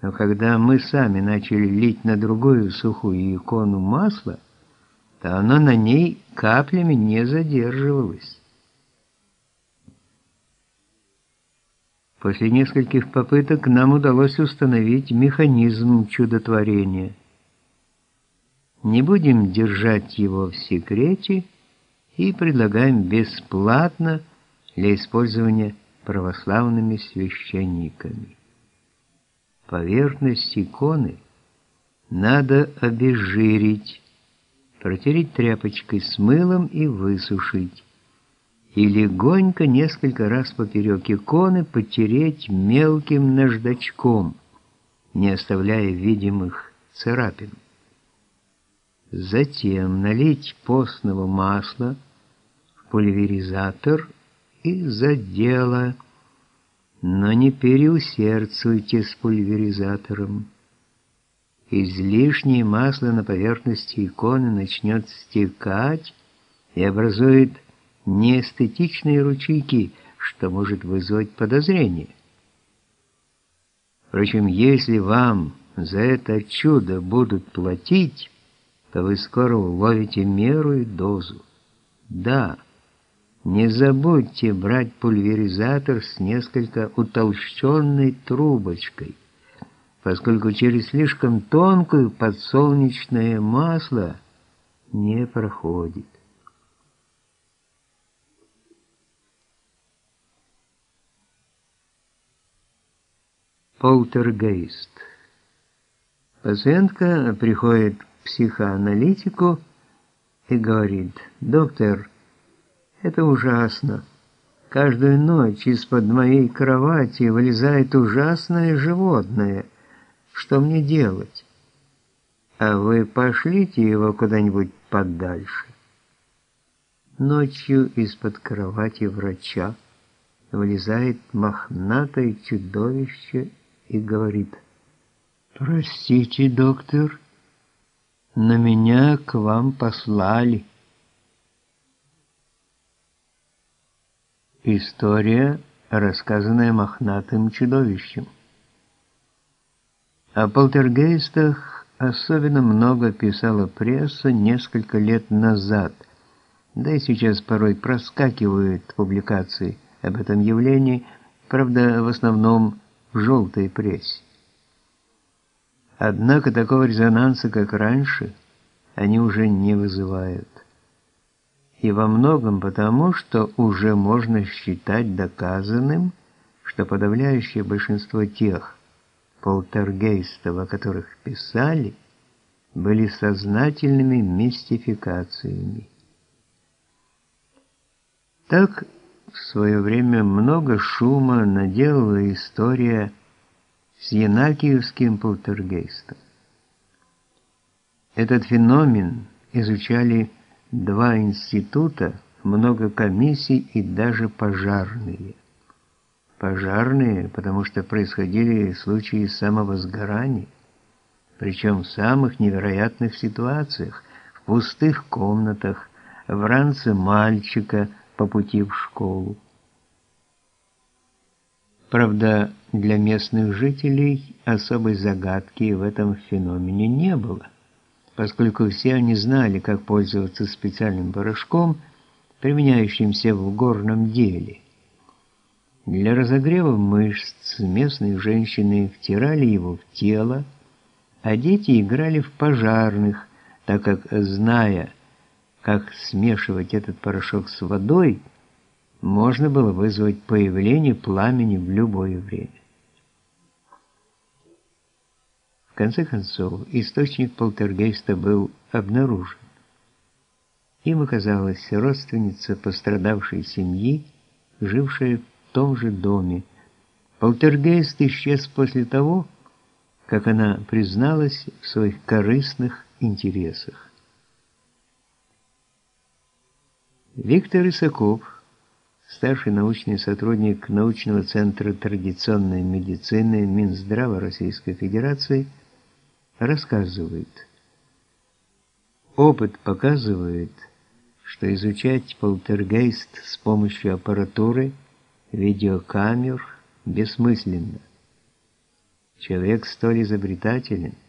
Но когда мы сами начали лить на другую сухую икону масло, то оно на ней каплями не задерживалось. После нескольких попыток нам удалось установить механизм чудотворения. Не будем держать его в секрете и предлагаем бесплатно для использования православными священниками. Поверхность иконы надо обезжирить, протереть тряпочкой с мылом и высушить. И легонько несколько раз поперек иконы потереть мелким наждачком, не оставляя видимых царапин. Затем налить постного масла в пульверизатор и за дело – но не переусердствуйте с пульверизатором. Излишнее масло на поверхности иконы начнет стекать и образует неэстетичные ручейки, что может вызвать подозрение. Впрочем, если вам за это чудо будут платить, то вы скоро уловите меру и дозу. Да, не забудьте брать пульверизатор с несколько утолщенной трубочкой, поскольку через слишком тонкую подсолнечное масло не проходит. Полтергейст. Пациентка приходит к психоаналитику и говорит, «Доктор, это ужасно. Каждую ночь из-под моей кровати вылезает ужасное животное. Что мне делать? А вы пошлите его куда-нибудь подальше. Ночью из-под кровати врача вылезает мохнатое чудовище и говорит, «Простите, доктор, на меня к вам послали». История, рассказанная мохнатым чудовищем. О полтергейстах особенно много писала пресса несколько лет назад, да и сейчас порой проскакивают публикации об этом явлении, правда, в основном в желтой прессе. Однако такого резонанса, как раньше, они уже не вызывают и во многом потому, что уже можно считать доказанным, что подавляющее большинство тех полтергейстов, о которых писали, были сознательными мистификациями. Так в свое время много шума наделала история с Янакиевским полтергейстом. Этот феномен изучали два института, много комиссий и даже пожарные. Пожарные, потому что происходили случаи самовозгорания, причем в самых невероятных ситуациях, в пустых комнатах, в ранце мальчика по пути в школу. Правда, для местных жителей особой загадки в этом феномене не было поскольку все они знали, как пользоваться специальным порошком, применяющимся в горном деле. Для разогрева мышц местные женщины втирали его в тело, а дети играли в пожарных, так как, зная, как смешивать этот порошок с водой, можно было вызвать появление пламени в любое время. Конце концов, источник полтергейста был обнаружен. Им оказалась родственница пострадавшей семьи, жившая в том же доме. Полтергейст исчез после того, как она призналась в своих корыстных интересах. Виктор Исаков, старший научный сотрудник научного центра традиционной медицины Минздрава Российской Федерации, рассказывает. Опыт показывает, что изучать полтергейст с помощью аппаратуры, видеокамер бессмысленно. Человек столь изобретателен –